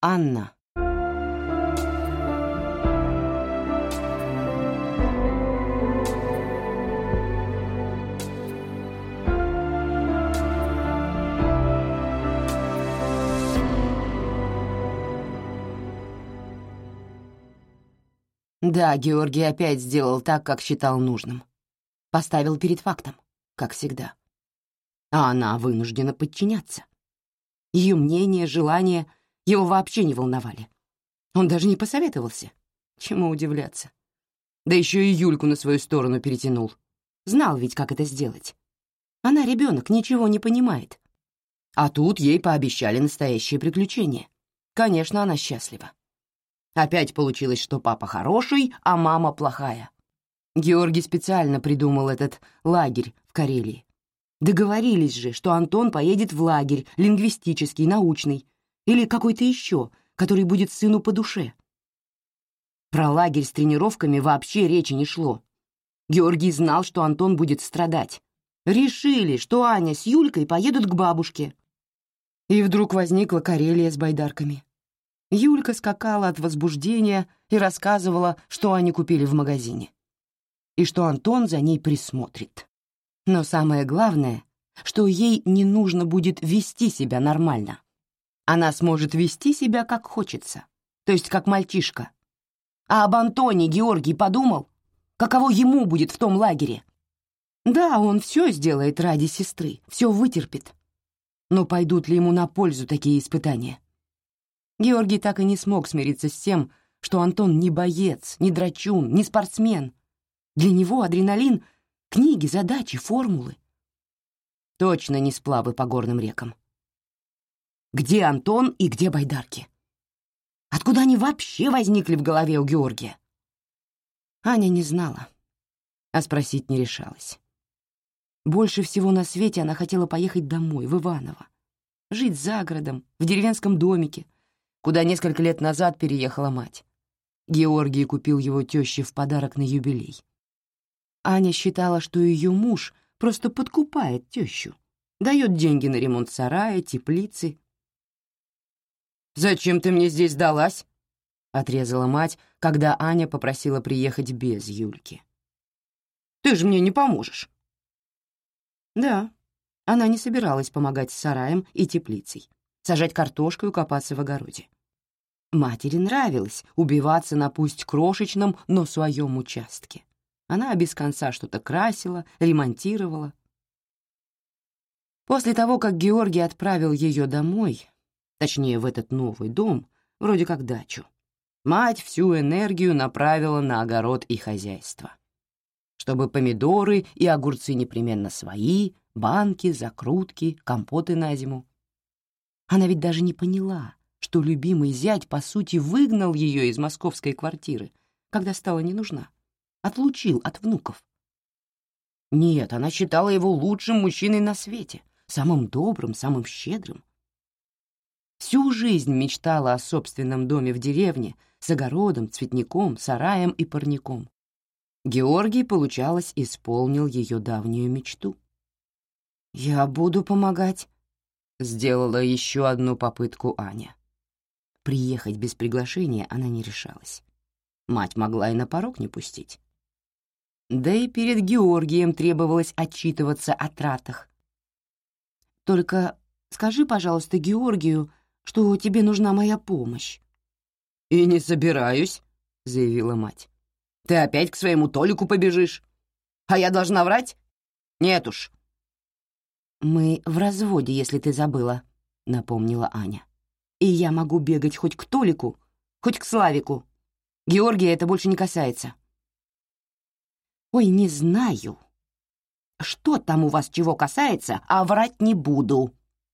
Анна. Да, Георгий опять сделал так, как считал нужным. Поставил перед фактом, как всегда. А она вынуждена подчиняться. Ее мнение, желания его вообще не волновали. Он даже не посоветовался. Чему удивляться. Да еще и Юльку на свою сторону перетянул. Знал ведь, как это сделать. Она ребенок, ничего не понимает. А тут ей пообещали настоящее приключение. Конечно, она счастлива. Опять получилось, что папа хороший, а мама плохая. Георгий специально придумал этот лагерь в Карелии. Договорились же, что Антон поедет в лагерь, лингвистический, научный, или какой-то еще, который будет сыну по душе. Про лагерь с тренировками вообще речи не шло. Георгий знал, что Антон будет страдать. Решили, что Аня с Юлькой поедут к бабушке. И вдруг возникла Карелия с байдарками. Юлька скакала от возбуждения и рассказывала, что они купили в магазине. И что Антон за ней присмотрит. Но самое главное, что ей не нужно будет вести себя нормально. Она сможет вести себя как хочется, то есть как мальчишка. А об Антоне Георгий подумал, каково ему будет в том лагере. Да, он все сделает ради сестры, все вытерпит. Но пойдут ли ему на пользу такие испытания? Георгий так и не смог смириться с тем, что Антон не боец, не драчун, не спортсмен. Для него адреналин — книги, задачи, формулы. Точно не сплавы по горным рекам. Где Антон и где байдарки? Откуда они вообще возникли в голове у Георгия? Аня не знала, а спросить не решалась. Больше всего на свете она хотела поехать домой, в Иваново. Жить за городом, в деревенском домике — куда несколько лет назад переехала мать. Георгий купил его тёще в подарок на юбилей. Аня считала, что ее муж просто подкупает тещу, дает деньги на ремонт сарая, теплицы. «Зачем ты мне здесь далась?» — отрезала мать, когда Аня попросила приехать без Юльки. «Ты же мне не поможешь». Да, она не собиралась помогать с сараем и теплицей сажать картошку и копаться в огороде. Матери нравилось убиваться на пусть крошечном, но своем участке. Она без конца что-то красила, ремонтировала. После того, как Георгий отправил ее домой, точнее, в этот новый дом, вроде как дачу, мать всю энергию направила на огород и хозяйство. Чтобы помидоры и огурцы непременно свои, банки, закрутки, компоты на зиму. Она ведь даже не поняла, что любимый зять, по сути, выгнал ее из московской квартиры, когда стала не нужна, отлучил от внуков. Нет, она считала его лучшим мужчиной на свете, самым добрым, самым щедрым. Всю жизнь мечтала о собственном доме в деревне с огородом, цветником, сараем и парником. Георгий, получалось, исполнил ее давнюю мечту. «Я буду помогать», Сделала еще одну попытку Аня. Приехать без приглашения она не решалась. Мать могла и на порог не пустить. Да и перед Георгием требовалось отчитываться о тратах. «Только скажи, пожалуйста, Георгию, что тебе нужна моя помощь». «И не собираюсь», — заявила мать. «Ты опять к своему Толику побежишь? А я должна врать? Нет уж, «Мы в разводе, если ты забыла», — напомнила Аня. «И я могу бегать хоть к Толику, хоть к Славику. Георгия это больше не касается». «Ой, не знаю. Что там у вас чего касается, а врать не буду.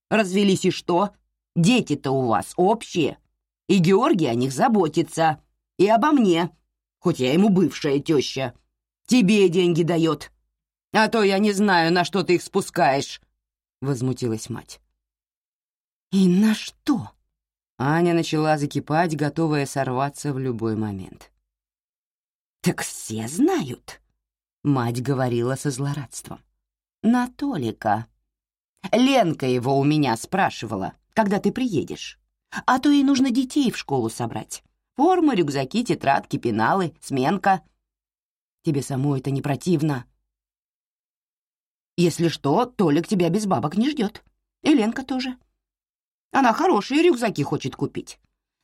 Развелись и что? Дети-то у вас общие. И Георгий о них заботится. И обо мне, хоть я ему бывшая теща. Тебе деньги дает. А то я не знаю, на что ты их спускаешь. — возмутилась мать. «И на что?» Аня начала закипать, готовая сорваться в любой момент. «Так все знают», — мать говорила со злорадством. «На Толика. Ленка его у меня спрашивала, когда ты приедешь. А то ей нужно детей в школу собрать. Форма, рюкзаки, тетрадки, пеналы, сменка. Тебе самой это не противно. Если что, Толик тебя без бабок не ждет. И Ленка тоже. Она хорошие рюкзаки хочет купить.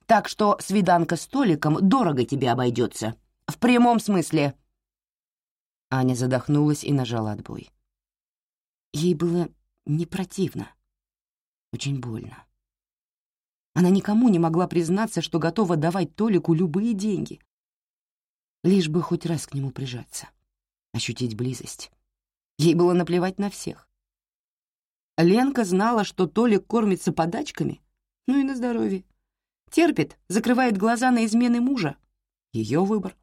Так что свиданка с Толиком дорого тебе обойдется. В прямом смысле. Аня задохнулась и нажала отбой. Ей было не противно. Очень больно. Она никому не могла признаться, что готова давать Толику любые деньги. Лишь бы хоть раз к нему прижаться, ощутить близость. Ей было наплевать на всех. Ленка знала, что Толик кормится подачками, ну и на здоровье. Терпит, закрывает глаза на измены мужа. Ее выбор.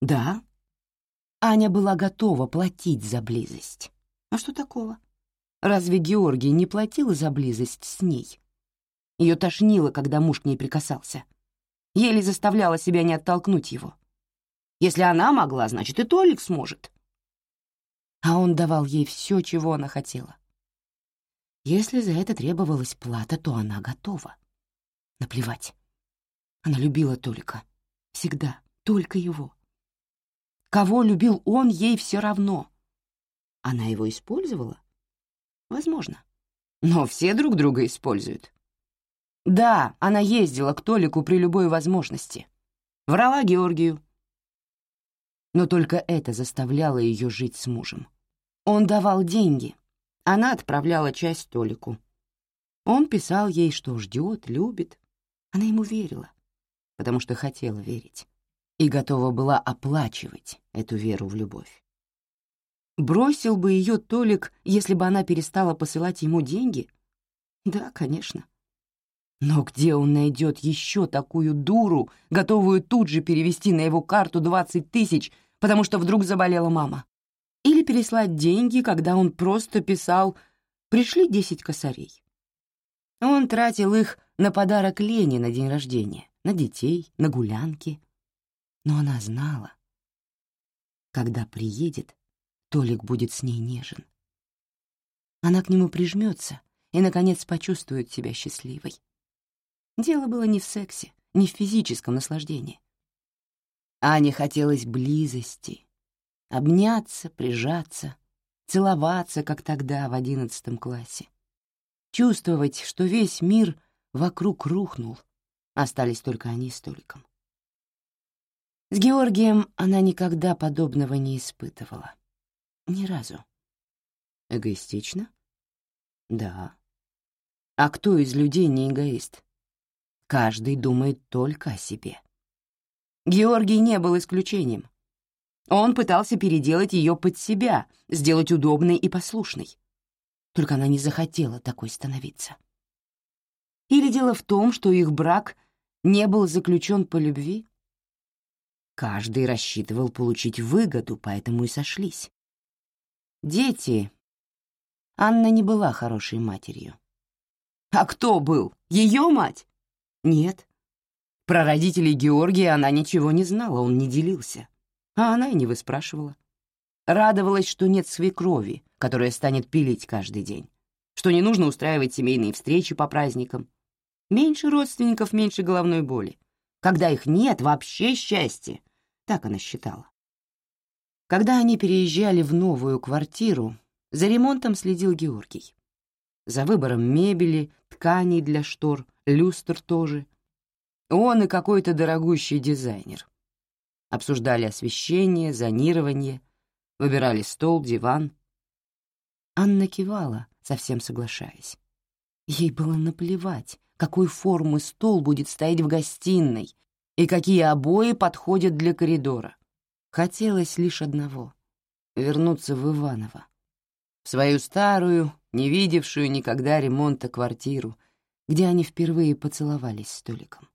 Да, Аня была готова платить за близость. А что такого? Разве Георгий не платил за близость с ней? Ее тошнило, когда муж к ней прикасался. Еле заставляла себя не оттолкнуть его. Если она могла, значит, и Толик сможет. А он давал ей все, чего она хотела. Если за это требовалась плата, то она готова. Наплевать. Она любила Толика. Всегда. Только его. Кого любил он, ей все равно. Она его использовала? Возможно. Но все друг друга используют. Да, она ездила к Толику при любой возможности. Врала Георгию. Но только это заставляло ее жить с мужем. Он давал деньги. Она отправляла часть Толику. Он писал ей, что ждет, любит. Она ему верила, потому что хотела верить. И готова была оплачивать эту веру в любовь. Бросил бы ее Толик, если бы она перестала посылать ему деньги? Да, конечно. Но где он найдет еще такую дуру, готовую тут же перевести на его карту 20 тысяч, потому что вдруг заболела мама? Или переслать деньги, когда он просто писал «пришли 10 косарей». Он тратил их на подарок Лене на день рождения, на детей, на гулянки. Но она знала, когда приедет, Толик будет с ней нежен. Она к нему прижмется и, наконец, почувствует себя счастливой. Дело было не в сексе, не в физическом наслаждении. Ане хотелось близости, обняться, прижаться, целоваться, как тогда в одиннадцатом классе. Чувствовать, что весь мир вокруг рухнул, остались только они с Толиком. С Георгием она никогда подобного не испытывала. Ни разу. Эгоистично? Да. А кто из людей не эгоист? Каждый думает только о себе. Георгий не был исключением. Он пытался переделать ее под себя, сделать удобной и послушной. Только она не захотела такой становиться. Или дело в том, что их брак не был заключен по любви? Каждый рассчитывал получить выгоду, поэтому и сошлись. Дети. Анна не была хорошей матерью. А кто был? Ее мать? Нет. Про родителей Георгия она ничего не знала, он не делился. А она и не выспрашивала. Радовалась, что нет свекрови, которая станет пилить каждый день, что не нужно устраивать семейные встречи по праздникам. Меньше родственников, меньше головной боли. Когда их нет, вообще счастье. Так она считала. Когда они переезжали в новую квартиру, за ремонтом следил Георгий. За выбором мебели, тканей для штор, люстр тоже. Он и какой-то дорогущий дизайнер. Обсуждали освещение, зонирование, выбирали стол, диван. Анна кивала, совсем соглашаясь. Ей было наплевать, какой формы стол будет стоять в гостиной и какие обои подходят для коридора. Хотелось лишь одного — вернуться в Иваново, в свою старую, не видевшую никогда ремонта квартиру, где они впервые поцеловались с Толиком,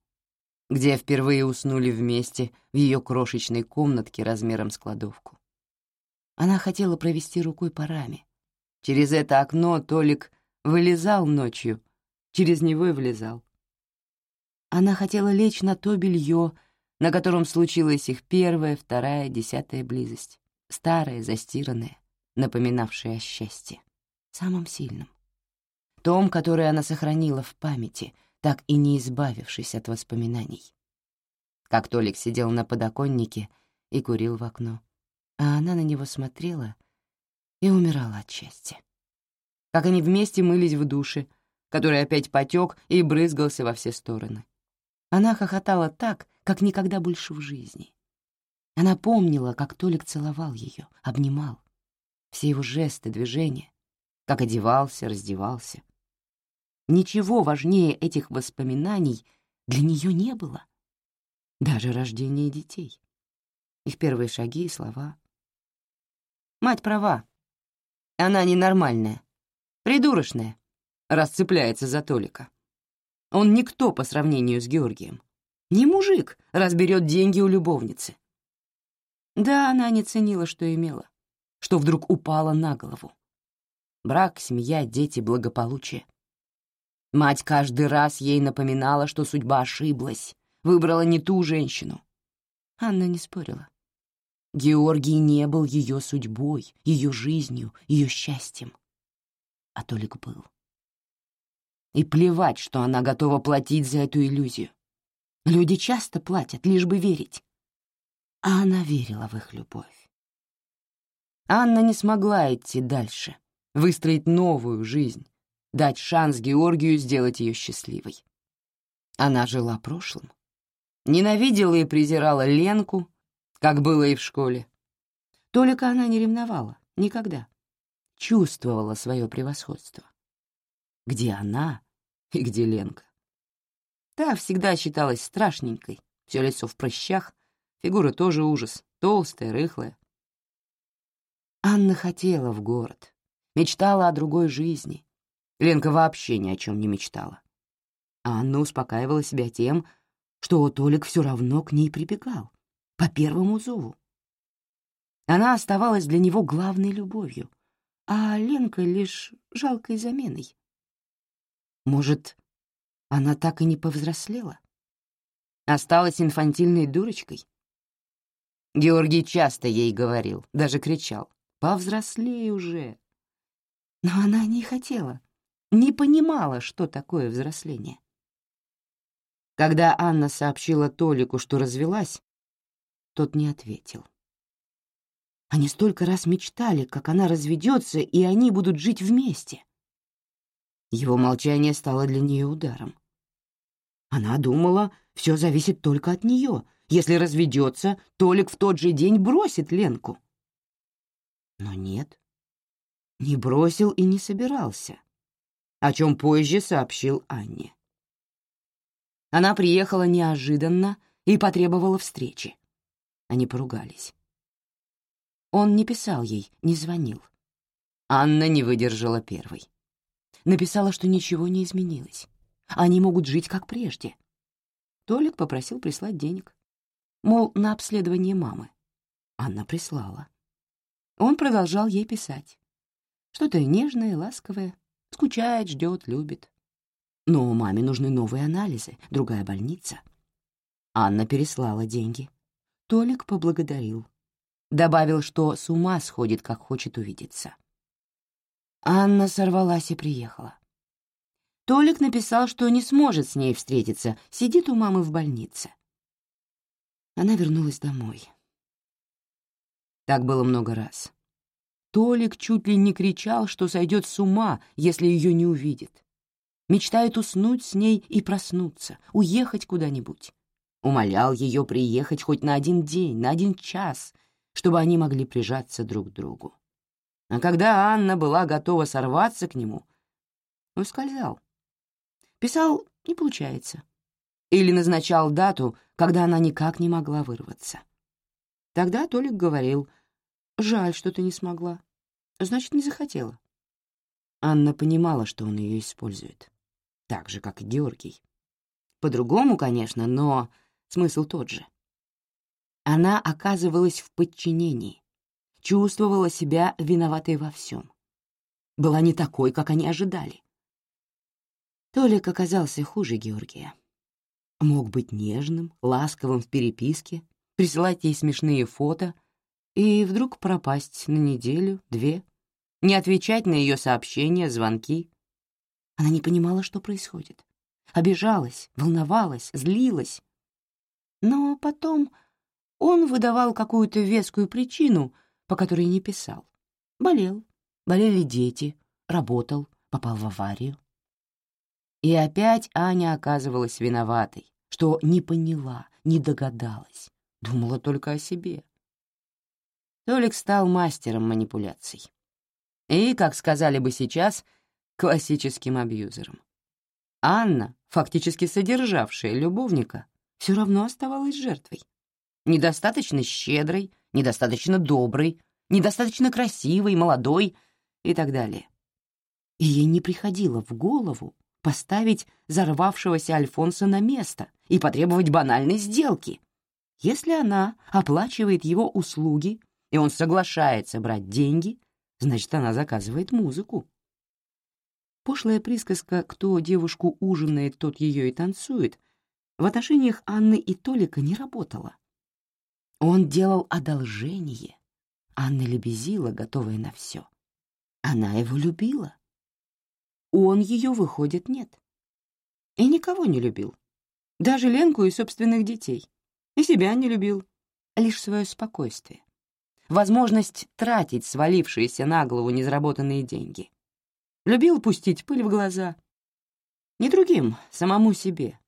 где впервые уснули вместе в ее крошечной комнатке размером с кладовку. Она хотела провести рукой по раме. Через это окно Толик вылезал ночью, через него и влезал. Она хотела лечь на то белье, на котором случилась их первая, вторая, десятая близость, старая, застиранная, напоминавшая о счастье, самом сильном. Том, который она сохранила в памяти, так и не избавившись от воспоминаний. Как Толик сидел на подоконнике и курил в окно, а она на него смотрела и умирала от счастья. Как они вместе мылись в душе, который опять потек и брызгался во все стороны. Она хохотала так, как никогда больше в жизни. Она помнила, как Толик целовал ее, обнимал. Все его жесты, движения, как одевался, раздевался. Ничего важнее этих воспоминаний для нее не было. Даже рождение детей. Их первые шаги и слова. Мать права. Она ненормальная, придурочная, расцепляется за Толика. Он никто по сравнению с Георгием. Не мужик, разберет деньги у любовницы. Да, она не ценила, что имела, что вдруг упала на голову. Брак, семья, дети, благополучие. Мать каждый раз ей напоминала, что судьба ошиблась, выбрала не ту женщину. Анна не спорила. Георгий не был ее судьбой, ее жизнью, ее счастьем. А Толик был. И плевать, что она готова платить за эту иллюзию. Люди часто платят, лишь бы верить. А она верила в их любовь. Анна не смогла идти дальше, выстроить новую жизнь, дать шанс Георгию сделать ее счастливой. Она жила прошлым. Ненавидела и презирала Ленку, как было и в школе. Толика она не ревновала, никогда. Чувствовала свое превосходство. Где она и где Ленка? Та всегда считалась страшненькой, все лицо в прыщах, фигура тоже ужас, толстая, рыхлая. Анна хотела в город, мечтала о другой жизни. Ленка вообще ни о чем не мечтала. Анна успокаивала себя тем, что Толик все равно к ней прибегал, по первому зову. Она оставалась для него главной любовью, а Ленка — лишь жалкой заменой. Может, она так и не повзрослела? Осталась инфантильной дурочкой? Георгий часто ей говорил, даже кричал. «Повзрослей уже!» Но она не хотела, не понимала, что такое взросление. Когда Анна сообщила Толику, что развелась, тот не ответил. Они столько раз мечтали, как она разведется, и они будут жить вместе. Его молчание стало для нее ударом. Она думала, все зависит только от нее. Если разведется, Толик в тот же день бросит Ленку. Но нет, не бросил и не собирался, о чем позже сообщил Анне. Она приехала неожиданно и потребовала встречи. Они поругались. Он не писал ей, не звонил. Анна не выдержала первой. Написала, что ничего не изменилось. Они могут жить как прежде. Толик попросил прислать денег. Мол, на обследование мамы. Анна прислала. Он продолжал ей писать. Что-то нежное, ласковое. Скучает, ждет, любит. Но маме нужны новые анализы, другая больница. Анна переслала деньги. Толик поблагодарил. Добавил, что с ума сходит, как хочет увидеться. Анна сорвалась и приехала. Толик написал, что не сможет с ней встретиться, сидит у мамы в больнице. Она вернулась домой. Так было много раз. Толик чуть ли не кричал, что сойдет с ума, если ее не увидит. Мечтает уснуть с ней и проснуться, уехать куда-нибудь умолял ее приехать хоть на один день, на один час, чтобы они могли прижаться друг к другу. А когда Анна была готова сорваться к нему, ускользал. Писал «не получается» или назначал дату, когда она никак не могла вырваться. Тогда Толик говорил «жаль, что ты не смогла, значит, не захотела». Анна понимала, что он ее использует, так же, как и Георгий. По-другому, конечно, но Смысл тот же. Она оказывалась в подчинении, чувствовала себя виноватой во всем. Была не такой, как они ожидали. Толик оказался хуже Георгия. Мог быть нежным, ласковым в переписке, присылать ей смешные фото и вдруг пропасть на неделю, две, не отвечать на ее сообщения, звонки. Она не понимала, что происходит. обижалась, волновалась, злилась. Но потом он выдавал какую-то вескую причину, по которой не писал. Болел, болели дети, работал, попал в аварию. И опять Аня оказывалась виноватой, что не поняла, не догадалась, думала только о себе. Толик стал мастером манипуляций. И, как сказали бы сейчас, классическим абьюзером. Анна, фактически содержавшая любовника, все равно оставалась жертвой. Недостаточно щедрой, недостаточно доброй, недостаточно красивой, молодой и так далее. И ей не приходило в голову поставить зарвавшегося Альфонса на место и потребовать банальной сделки. Если она оплачивает его услуги, и он соглашается брать деньги, значит, она заказывает музыку. Пошлая присказка «кто девушку ужинает, тот ее и танцует» в отношениях Анны и Толика не работала. Он делал одолжение. Анна лебезила, готовая на все. Она его любила. Он ее, выходит, нет. И никого не любил. Даже Ленку и собственных детей. И себя не любил. Лишь свое спокойствие. Возможность тратить свалившиеся на голову незаработанные деньги. Любил пустить пыль в глаза. Не другим, самому себе.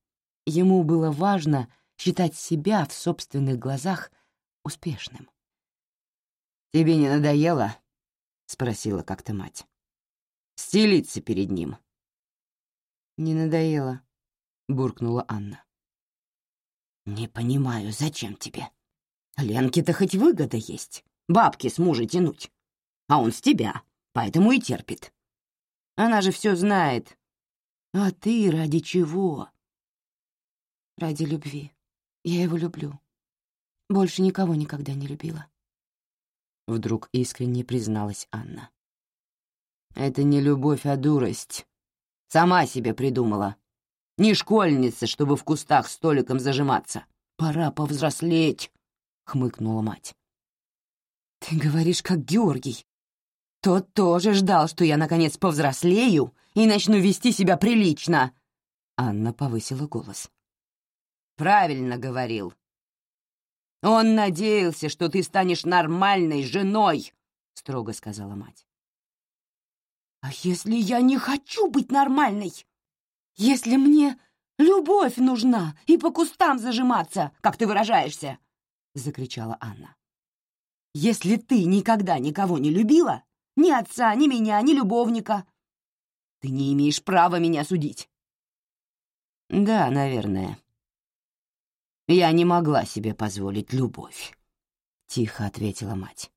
Ему было важно считать себя в собственных глазах успешным. «Тебе не надоело?» — спросила как-то мать стелиться перед ним. «Не надоело», — буркнула Анна. «Не понимаю, зачем тебе? Ленке-то хоть выгода есть, бабки с мужа тянуть. А он с тебя, поэтому и терпит. Она же все знает. А ты ради чего?» «Ради любви. Я его люблю. Больше никого никогда не любила». Вдруг искренне призналась Анна. Это не любовь, а дурость. Сама себе придумала. Не школьница, чтобы в кустах столиком зажиматься. Пора повзрослеть, — хмыкнула мать. Ты говоришь, как Георгий. Тот тоже ждал, что я, наконец, повзрослею и начну вести себя прилично. Анна повысила голос. Правильно говорил. Он надеялся, что ты станешь нормальной женой, — строго сказала мать. А если я не хочу быть нормальной? Если мне любовь нужна и по кустам зажиматься, как ты выражаешься? Закричала Анна. Если ты никогда никого не любила, ни отца, ни меня, ни любовника, ты не имеешь права меня судить. Да, наверное. Я не могла себе позволить любовь, — тихо ответила мать.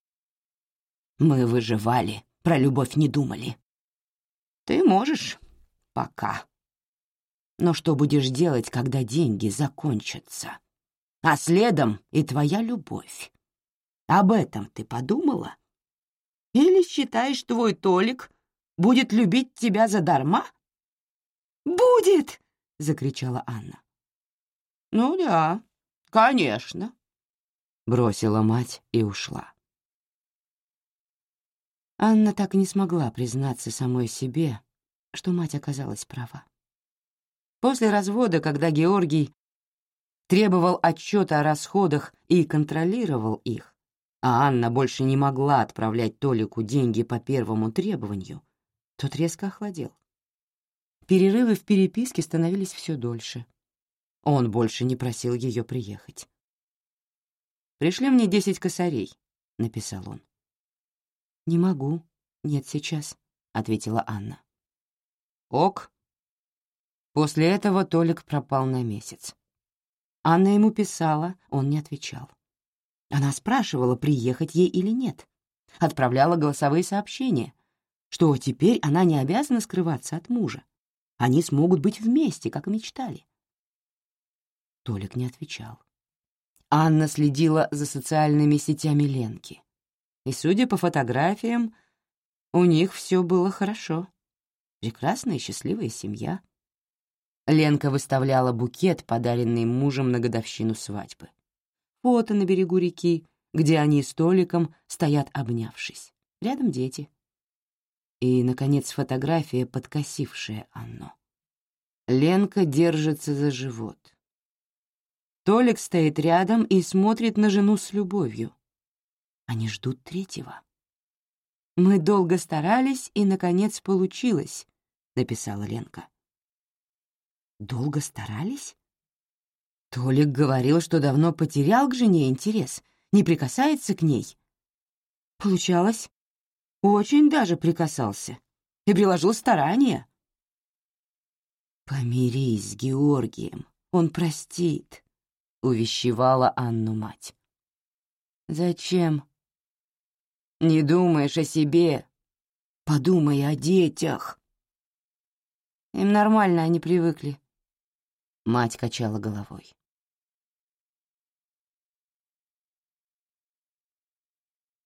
Мы выживали, про любовь не думали. Ты можешь. Пока. Но что будешь делать, когда деньги закончатся? А следом и твоя любовь. Об этом ты подумала? Или считаешь, твой Толик будет любить тебя задарма? «Будет!» — закричала Анна. «Ну да, конечно», — бросила мать и ушла. Анна так и не смогла признаться самой себе, что мать оказалась права. После развода, когда Георгий требовал отчета о расходах и контролировал их, а Анна больше не могла отправлять Толику деньги по первому требованию, тот резко охладел. Перерывы в переписке становились все дольше. Он больше не просил ее приехать. «Пришли мне десять косарей», — написал он. «Не могу. Нет сейчас», — ответила Анна. «Ок». После этого Толик пропал на месяц. Анна ему писала, он не отвечал. Она спрашивала, приехать ей или нет. Отправляла голосовые сообщения, что теперь она не обязана скрываться от мужа. Они смогут быть вместе, как мечтали. Толик не отвечал. Анна следила за социальными сетями Ленки и, судя по фотографиям, у них все было хорошо. Прекрасная и счастливая семья. Ленка выставляла букет, подаренный мужем на годовщину свадьбы. Фото на берегу реки, где они с Толиком стоят обнявшись. Рядом дети. И, наконец, фотография, подкосившая Анну. Ленка держится за живот. Толик стоит рядом и смотрит на жену с любовью. Они ждут третьего. «Мы долго старались, и, наконец, получилось», — написала Ленка. «Долго старались?» Толик говорил, что давно потерял к жене интерес, не прикасается к ней. Получалось, очень даже прикасался и приложил старания. «Помирись с Георгием, он простит», — увещевала Анну мать. «Зачем?» «Не думаешь о себе. Подумай о детях». Им нормально, они привыкли. Мать качала головой.